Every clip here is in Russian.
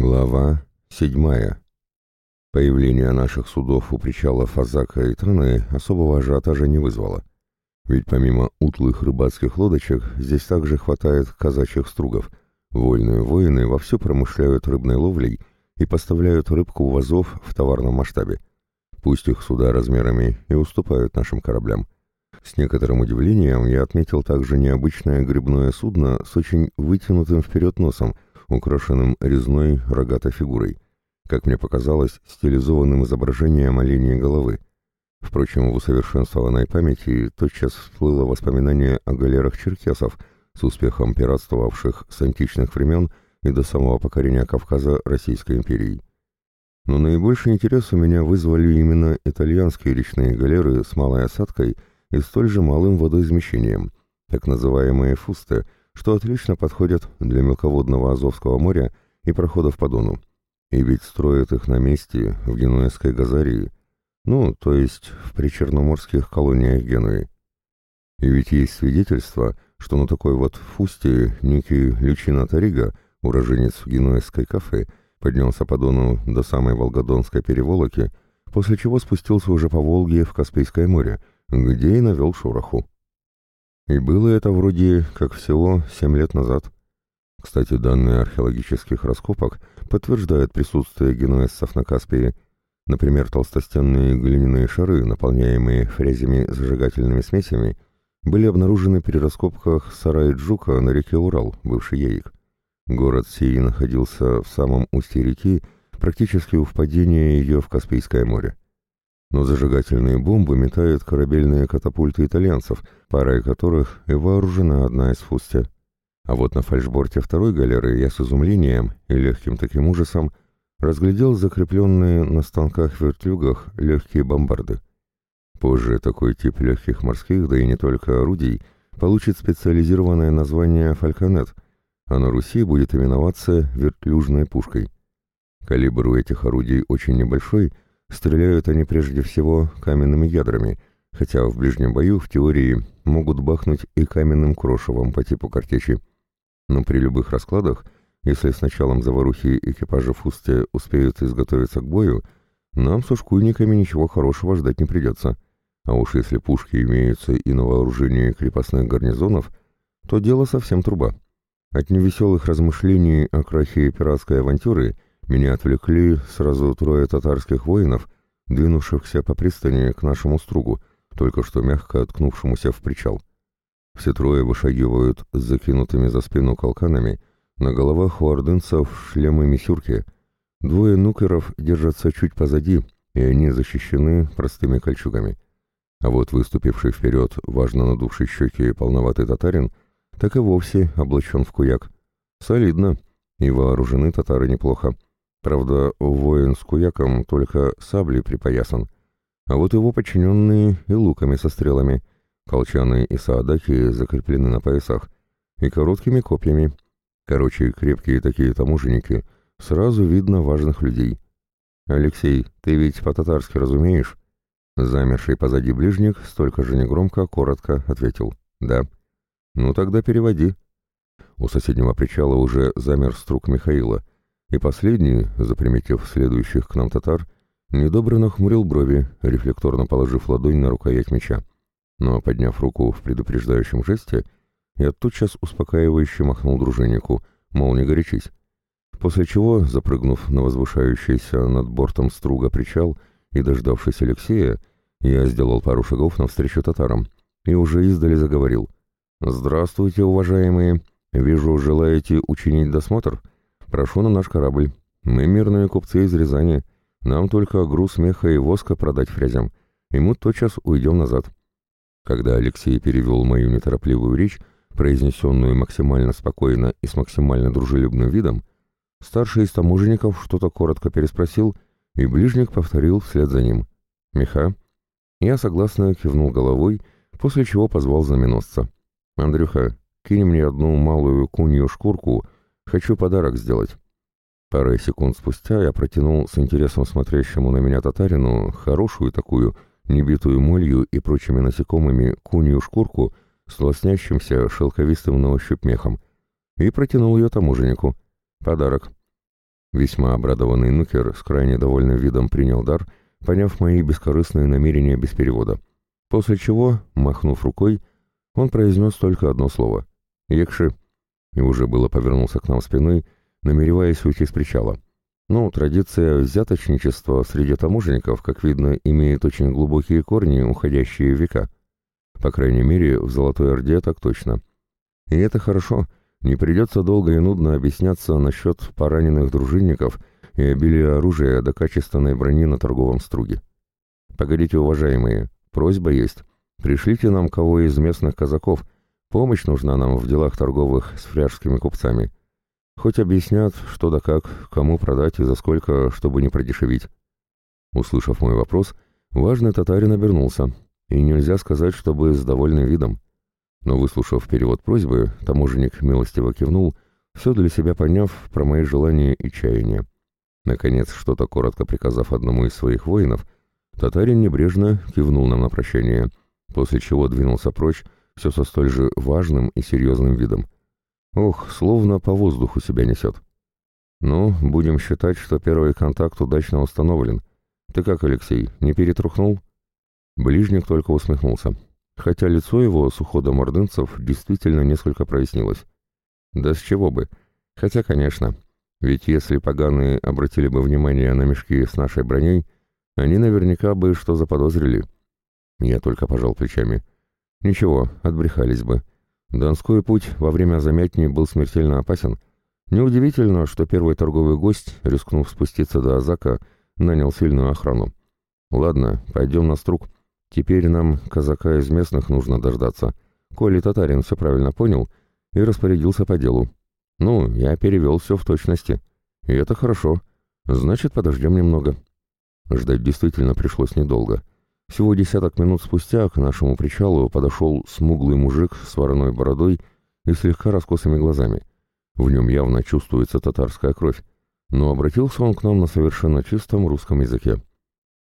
Глава седьмая. Появление наших судов у причалов Азака и Траны особого ажиотажа не вызвало. Ведь помимо утлых рыбацких лодочек, здесь также хватает казачьих стругов. Вольные воины вовсю промышляют рыбной ловлей и поставляют рыбку в вазов в товарном масштабе. Пусть их суда размерами и уступают нашим кораблям. С некоторым удивлением я отметил также необычное грибное судно с очень вытянутым вперед носом – украшенным резной рогатой фигурой, как мне показалось, стилизованным изображением оленей головы. Впрочем, в усовершенствованной памяти тотчас всплыло воспоминание о галерах черкесов, с успехом пиратствовавших с античных времен и до самого покорения Кавказа Российской империей. Но наибольший интерес у меня вызвали именно итальянские речные галеры с малой осадкой и столь же малым водоизмещением, так называемые фусты, что отлично подходят для мелководного Азовского моря и проходов по Дону. И ведь строят их на месте в Генуэзской Газарии, ну, то есть в причерноморских колониях Генуи. И ведь есть свидетельство, что на такой вот фусте некий Лючино Тарига, уроженец Генуэзской кафе, поднялся по Дону до самой Волгодонской переволоки, после чего спустился уже по Волге в Каспийское море, где и навел шороху. И было это вроде как всего семь лет назад. Кстати, данные археологических раскопок подтверждают присутствие генуэзцев на Каспии. Например, толстостенные глиняные шары, наполняемые фрезями зажигательными смесями, были обнаружены при раскопках сарая Джука на реке Урал, бывший Яик. Город сей находился в самом устье реки, практически у впадения ее в Каспийское море но зажигательные бомбы метают корабельные катапульты итальянцев, парой которых и вооружена одна из фусте. А вот на фальшборте второй галеры я с изумлением и легким таким ужасом разглядел закрепленные на станках-вертлюгах легкие бомбарды. Позже такой тип легких морских, да и не только орудий, получит специализированное название «Фальконет», а на Руси будет именоваться вертлюжной пушкой. Калибр у этих орудий очень небольшой — Стреляют они прежде всего каменными ядрами, хотя в ближнем бою в теории могут бахнуть и каменным крошевом по типу картечи. Но при любых раскладах, если с началом заварухи экипажа Фусте успеют изготовиться к бою, нам с ушкуйниками ничего хорошего ждать не придется. А уж если пушки имеются и на вооружении крепостных гарнизонов, то дело совсем труба. От невеселых размышлений о крахе пиратской авантюры – меня отвлекли сразу трое татарских воинов, двинувшихся по пристани к нашему стругу, только что мягко откнувшемуся в причал. Все трое вышагивают с закинутыми за спину колканами, на головах у ордынцев шлемы-мисюрки. Двое нукеров держатся чуть позади, и они защищены простыми кольчугами. А вот выступивший вперед, важно надувший щеки полноватый татарин, так и вовсе облачен в куяк. Солидно, и вооружены татары неплохо. Правда, воин с куяком только саблей припоясан, а вот его подчиненные и луками со стрелами, колчаны и саадаки закреплены на поясах, и короткими копьями. Короче, крепкие такие таможенники, сразу видно важных людей. «Алексей, ты ведь по-татарски разумеешь?» Замерший позади ближник столько же негромко, коротко ответил «Да». «Ну тогда переводи». У соседнего причала уже замер струк Михаила — и последний, заприметив следующих к нам татар, недобро нахмурил брови, рефлекторно положив ладонь на рукоять меча. Но, подняв руку в предупреждающем жесте, я тотчас успокаивающе махнул дружиннику, мол, не горячись. После чего, запрыгнув на возвышающийся над бортом струга причал и дождавшись Алексея, я сделал пару шагов навстречу татарам и уже издали заговорил. «Здравствуйте, уважаемые! Вижу, желаете учинить досмотр?» Прошу на наш корабль. Мы мирные купцы из Рязани. Нам только груз меха и воска продать фрязям, и мы тотчас уйдем назад». Когда Алексей перевел мою неторопливую речь, произнесенную максимально спокойно и с максимально дружелюбным видом, старший из таможенников что-то коротко переспросил, и ближник повторил вслед за ним. «Меха?» Я согласно кивнул головой, после чего позвал знаменосца. «Андрюха, кинь мне одну малую кунью шкурку Хочу подарок сделать». Парой секунд спустя я протянул с интересом смотрящему на меня татарину хорошую такую, небитую молью и прочими насекомыми кунью шкурку с лоснящимся шелковистым на ощупь мехом и протянул ее таможеннику. Подарок. Весьма обрадованный Нукер с крайне довольным видом принял дар, поняв мои бескорыстные намерения без перевода. После чего, махнув рукой, он произнес только одно слово — «Екши», и уже было повернулся к нам спиной, намереваясь уйти с причала. Ну, традиция взяточничества среди таможенников, как видно, имеет очень глубокие корни, уходящие в века. По крайней мере, в Золотой Орде так точно. И это хорошо, не придется долго и нудно объясняться насчет пораненных дружинников и обилия оружия до качественной брони на торговом струге. Погодите, уважаемые, просьба есть. Пришлите нам кого из местных казаков. Помощь нужна нам в делах торговых с фряжскими купцами. Хоть объяснят, что да как, кому продать и за сколько, чтобы не продешевить. Услышав мой вопрос, важный татарин обернулся, и нельзя сказать, чтобы с довольным видом. Но выслушав перевод просьбы, таможенник милостиво кивнул, все для себя поняв про мои желания и чаяния. Наконец, что-то коротко приказав одному из своих воинов, татарин небрежно кивнул нам на прощание, после чего двинулся прочь, все со столь же важным и серьезным видом. Ох, словно по воздуху себя несет. Ну, будем считать, что первый контакт удачно установлен. Ты как, Алексей, не перетрухнул? Ближник только усмехнулся, хотя лицо его с уходом ордынцев действительно несколько прояснилось. Да с чего бы? Хотя, конечно, ведь если поганые обратили бы внимание на мешки с нашей броней, они наверняка бы что заподозрили. Я только пожал плечами. Ничего, отбрехались бы. Донской путь во время замятни был смертельно опасен. Неудивительно, что первый торговый гость, рискнув спуститься до Азака, нанял сильную охрану. Ладно, пойдем на струк. Теперь нам казака из местных нужно дождаться. Коли татарин все правильно понял и распорядился по делу. Ну, я перевел все в точности. И это хорошо. Значит, подождем немного. Ждать действительно пришлось недолго. Всего десяток минут спустя к нашему причалу подошел смуглый мужик с вороной бородой и слегка раскосыми глазами. В нем явно чувствуется татарская кровь, но обратился он к нам на совершенно чистом русском языке.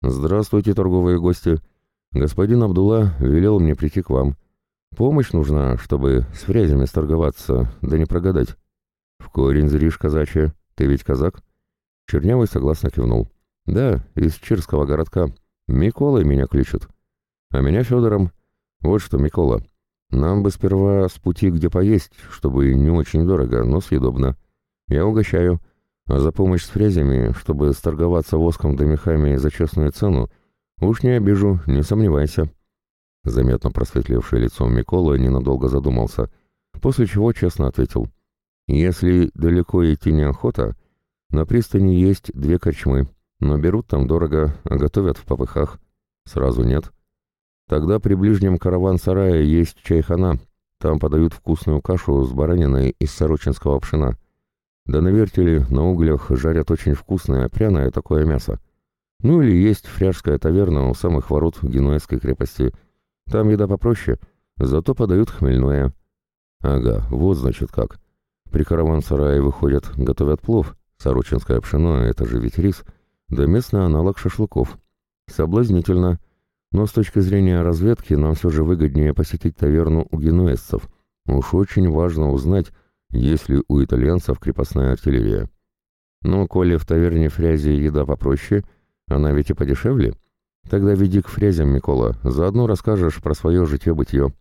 «Здравствуйте, торговые гости! Господин Абдулла велел мне прийти к вам. Помощь нужна, чтобы с фрязями сторговаться, да не прогадать». «В корень зришь, казачья. Ты ведь казак?» Чернявый согласно кивнул. «Да, из Чирского городка». Миколой меня кличут. А меня Федором. Вот что, Микола, нам бы сперва с пути где поесть, чтобы не очень дорого, но съедобно. Я угощаю. А за помощь с фрезями, чтобы сторговаться воском да мехами за честную цену, уж не обижу, не сомневайся. Заметно просветлевшее лицо Микола ненадолго задумался, после чего честно ответил. Если далеко идти неохота, на пристани есть две корчмы. Но берут там дорого, а готовят в попыхах. Сразу нет. Тогда при ближнем караван-сарае есть чайхана. Там подают вкусную кашу с бараниной из сорочинского пшена. Да на вертеле, на углях жарят очень вкусное, пряное такое мясо. Ну или есть фряжская таверна у самых ворот Генуэзской крепости. Там еда попроще, зато подают хмельное. Ага, вот значит как. При караван-сарае выходят, готовят плов. Сорочинское пшено — это же ведь рис — да местный аналог шашлыков. Соблазнительно, но с точки зрения разведки нам все же выгоднее посетить таверну у генуэзцев. Уж очень важно узнать, есть ли у итальянцев крепостная артиллерия. Ну, коли в таверне фрязи еда попроще, она ведь и подешевле, тогда веди к фрязям, Микола, заодно расскажешь про свое житье-бытие.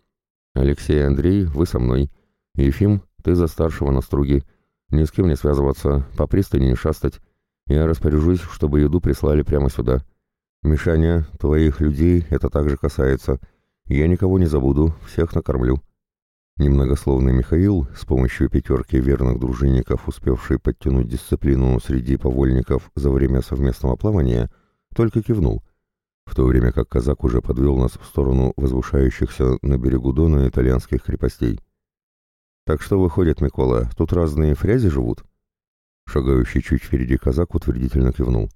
Алексей и Андрей, вы со мной. Ефим, ты за старшего на струге. Ни с кем не связываться, по пристани не шастать. Я распоряжусь, чтобы еду прислали прямо сюда. Мишаня, твоих людей это также касается. Я никого не забуду, всех накормлю». Немногословный Михаил, с помощью пятерки верных дружинников, успевший подтянуть дисциплину среди повольников за время совместного плавания, только кивнул, в то время как казак уже подвел нас в сторону возвышающихся на берегу Дона итальянских крепостей. «Так что выходит, Микола, тут разные фрязи живут?» Шагающий чуть впереди казак утвердительно кивнул.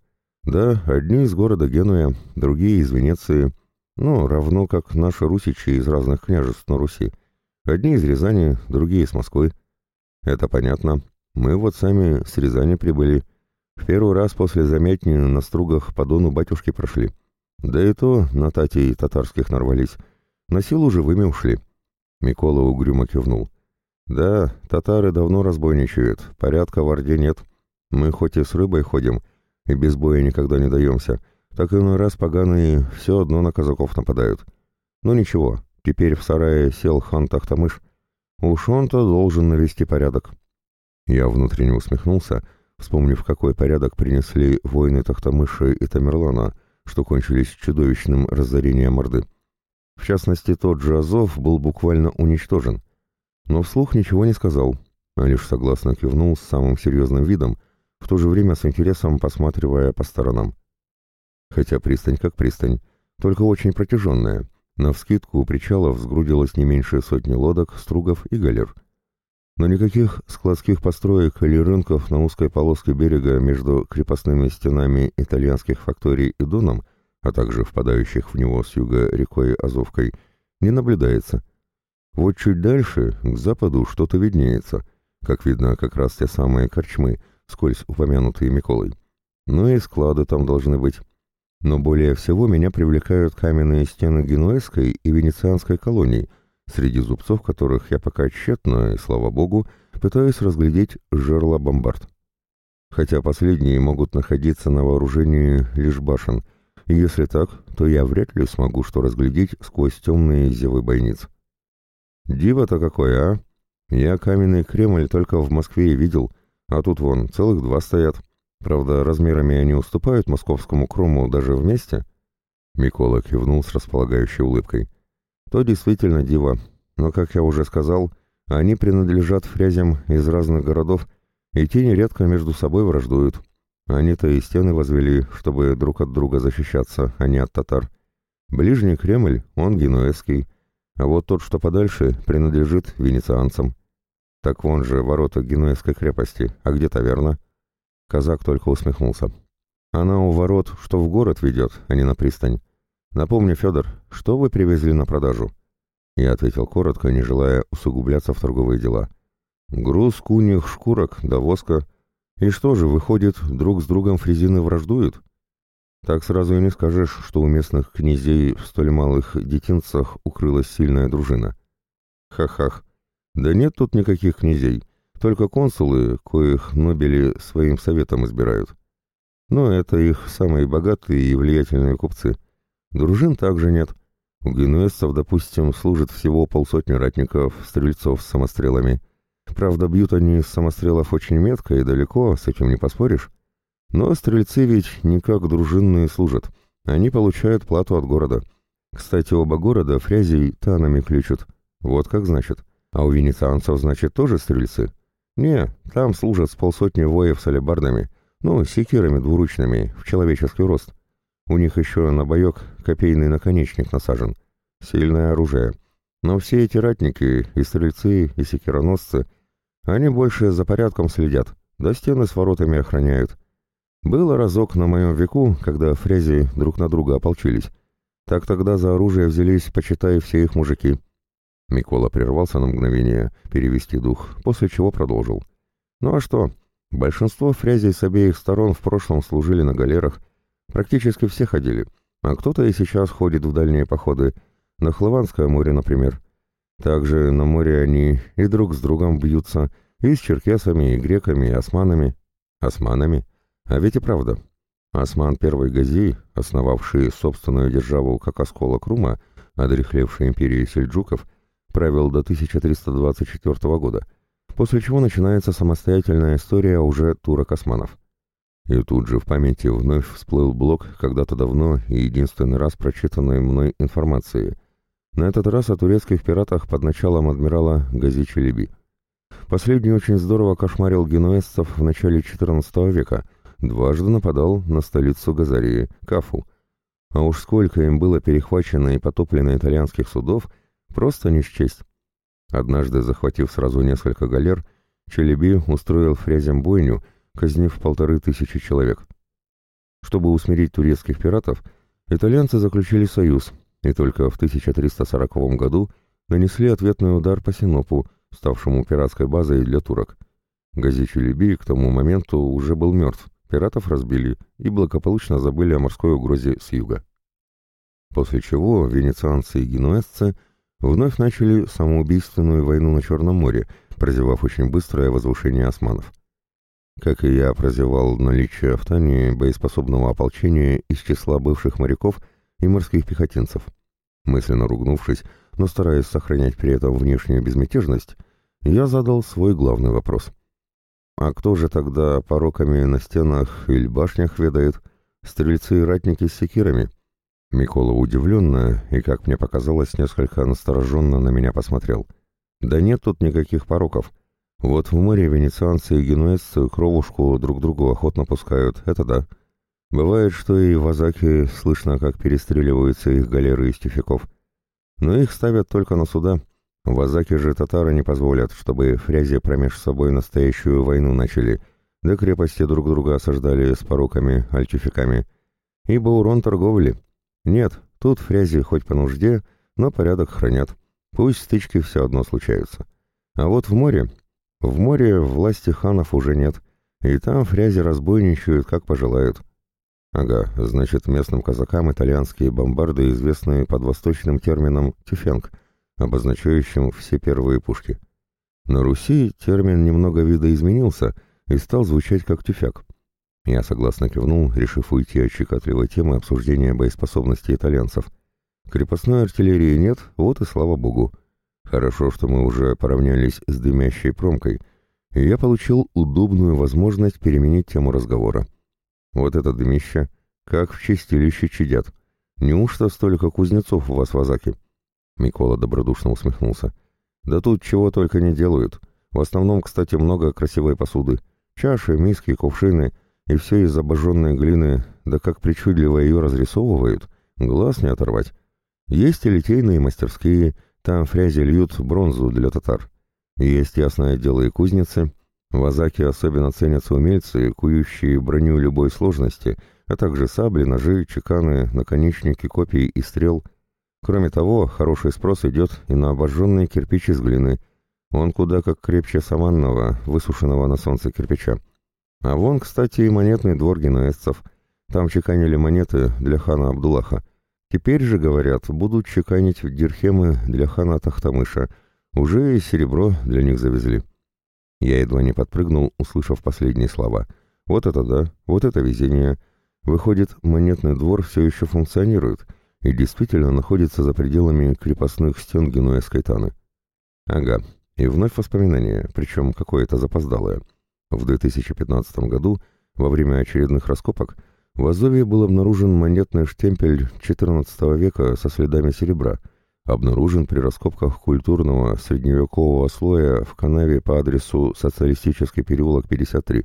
«Да, одни из города Генуя, другие из Венеции. Ну, равно как наши русичи из разных княжеств на Руси. Одни из Рязани, другие из Москвы. Это понятно. Мы вот сами с Рязани прибыли. В первый раз после замятни на стругах по дону батюшки прошли. Да и то на татей татарских нарвались. На силу живыми ушли». Микола угрюмо кивнул. «Да, татары давно разбойничают, порядка в Орде нет. Мы хоть и с рыбой ходим, и без боя никогда не даемся, так иной раз поганые все одно на казаков нападают. Но ничего, теперь в сарае сел хан Тахтамыш. Уж он-то должен навести порядок. Я внутренне усмехнулся, вспомнив, какой порядок принесли воины Тахтамыши и Тамерлана, что кончились чудовищным разорением Орды. В частности, тот же Азов был буквально уничтожен. Но вслух ничего не сказал, а лишь согласно кивнул с самым серьезным видом, в то же время с интересом посматривая по сторонам. Хотя пристань как пристань, только очень протяженная. Навскидку у причалов сгрудилось не меньше сотни лодок, стругов и галер. Но никаких складских построек или рынков на узкой полоске берега между крепостными стенами итальянских факторий и Доном, а также впадающих в него с юга рекой Азовкой, не наблюдается. Вот чуть дальше, к западу, что-то виднеется, как видно как раз те самые корчмы, скользь упомянутые Миколой. Ну и склады там должны быть. Но более всего меня привлекают каменные стены генуэзской и венецианской колоний, среди зубцов которых я пока тщетно, и слава богу, пытаюсь разглядеть жерла бомбард. Хотя последние могут находиться на вооружении лишь башен, и если так, то я вряд ли смогу что разглядеть сквозь темные зевы бойниц. Диво-то какое, а? Я каменный Кремль только в Москве и видел, а тут вон целых два стоят. Правда, размерами они уступают московскому Крому даже вместе?» Микола кивнул с располагающей улыбкой. «То действительно диво, но, как я уже сказал, они принадлежат фрязям из разных городов, и те нередко между собой враждуют. Они-то и стены возвели, чтобы друг от друга защищаться, а не от татар. Ближний Кремль, он генуэзский, а вот тот, что подальше, принадлежит венецианцам. Так вон же ворота генуэзской крепости, а где таверна?» Казак только усмехнулся. «Она у ворот, что в город ведет, а не на пристань. Напомни, Федор, что вы привезли на продажу?» Я ответил коротко, не желая усугубляться в торговые дела. «Груз куньих шкурок да воска. И что же, выходит, друг с другом фрезины враждуют?» Так сразу и не скажешь, что у местных князей в столь малых детинцах укрылась сильная дружина. Ха-хах. Да нет тут никаких князей. Только консулы, коих Нобели своим советом избирают. Но это их самые богатые и влиятельные купцы. Дружин также нет. У генуэзцев, допустим, служит всего полсотни ратников, стрельцов с самострелами. Правда, бьют они из самострелов очень метко и далеко, с этим не поспоришь. Но стрельцы ведь не как дружинные служат. Они получают плату от города. Кстати, оба города фрязей танами ключат. Вот как значит. А у венецианцев, значит, тоже стрельцы. «Не, там служат с полсотни воев с алебардами, ну, секирами двуручными, в человеческий рост. У них еще на боек копейный наконечник насажен. Сильное оружие. Но все эти ратники, и стрельцы, и секироносцы, они больше за порядком следят, да стены с воротами охраняют. Было разок на моем веку, когда фрези друг на друга ополчились. Так тогда за оружие взялись, почитай, все их мужики». Микола прервался на мгновение, перевести дух, после чего продолжил. «Ну а что? Большинство фрязей с обеих сторон в прошлом служили на галерах. Практически все ходили, а кто-то и сейчас ходит в дальние походы, на Хлыванское море, например. Также на море они и друг с другом бьются, и с черкесами, и греками, и османами. Османами? А ведь и правда. Осман Первый Гази, основавший собственную державу как осколок Рума, одрехлевшей империи сельджуков, правил до 1324 года, после чего начинается самостоятельная история уже турок-османов. И тут же в памяти вновь всплыл блок когда-то давно и единственный раз прочитанной мной информации. На этот раз о турецких пиратах под началом адмирала Гази Челеби. Последний очень здорово кошмарил генуэзцев в начале XIV века, дважды нападал на столицу Газарии, Кафу. А уж сколько им было перехвачено и потоплено итальянских судов – Просто не счесть. Однажды, захватив сразу несколько галер, Челеби устроил фрязям бойню, казнив полторы тысячи человек. Чтобы усмирить турецких пиратов, итальянцы заключили союз, и только в 1340 году нанесли ответный удар по Синопу, ставшему пиратской базой для турок. Гази Челеби к тому моменту уже был мертв, пиратов разбили и благополучно забыли о морской угрозе с юга. После чего венецианцы и генуэзцы – вновь начали самоубийственную войну на Черном море, прозевав очень быстрое возвышение османов. как и я прозевал наличие в Тане боеспособного ополчения из числа бывших моряков и морских пехотинцев. Мысленно ругнувшись, но стараясь сохранять при этом внешнюю безмятежность, я задал свой главный вопрос. «А кто же тогда пороками на стенах или башнях ведает? Стрельцы и ратники с секирами?» Микола удивленно и, как мне показалось, несколько настороженно на меня посмотрел. «Да нет тут никаких пороков. Вот в море венецианцы и генуэзцы кровушку друг другу охотно пускают, это да. Бывает, что и в Азаке слышно, как перестреливаются их галеры из тюфяков. Но их ставят только на суда. В Азаке же татары не позволят, чтобы фрязи промеж собой настоящую войну начали, да крепости друг друга осаждали с пороками, альтюфиками. Ибо урон торговли. Нет, тут фрязи хоть по нужде, но порядок хранят. Пусть стычки все одно случаются. А вот в море... В море власти ханов уже нет, и там фрязи разбойничают, как пожелают. Ага, значит, местным казакам итальянские бомбарды известны под восточным термином «тюфенг», обозначающим все первые пушки. На Руси термин немного видоизменился и стал звучать как «тюфяк». Я согласно кивнул, решив уйти от щекотливой темы обсуждения боеспособности итальянцев. Крепостной артиллерии нет, вот и слава богу. Хорошо, что мы уже поравнялись с дымящей промкой, и я получил удобную возможность переменить тему разговора. Вот это дымище, как в чистилище чадят. Неужто столько кузнецов у вас в Азаке? Микола добродушно усмехнулся. Да тут чего только не делают. В основном, кстати, много красивой посуды. Чаши, миски, кувшины — и все из обожженной глины, да как причудливо ее разрисовывают, глаз не оторвать. Есть и литейные мастерские, там фрязи льют бронзу для татар. Есть, ясное дело, и кузницы. В Азаке особенно ценятся умельцы, кующие броню любой сложности, а также сабли, ножи, чеканы, наконечники, копий и стрел. Кроме того, хороший спрос идет и на обожженные кирпичи из глины. Он куда как крепче саманного, высушенного на солнце кирпича. А вон, кстати, и монетный двор генуэзцев. Там чеканили монеты для хана Абдуллаха. Теперь же, говорят, будут чеканить дирхемы для хана Тахтамыша. Уже и серебро для них завезли. Я едва не подпрыгнул, услышав последние слова. Вот это да, вот это везение. Выходит, монетный двор все еще функционирует и действительно находится за пределами крепостных стен генуэзской Таны. Ага, и вновь воспоминания, причем какое-то запоздалое. В 2015 году, во время очередных раскопок, в Азове был обнаружен монетный штемпель XIV века со следами серебра, обнаружен при раскопках культурного средневекового слоя в канаве по адресу Социалистический переулок 53.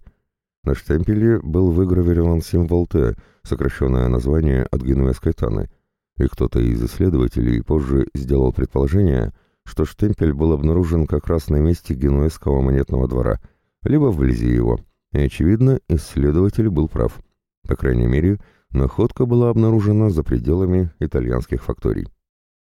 На штемпеле был выгравирован символ Т, сокращенное название от генуэзской Таны, и кто-то из исследователей позже сделал предположение, что штемпель был обнаружен как раз на месте генуэзского монетного двора – либо вблизи его. И, очевидно, исследователь был прав. По крайней мере, находка была обнаружена за пределами итальянских факторий.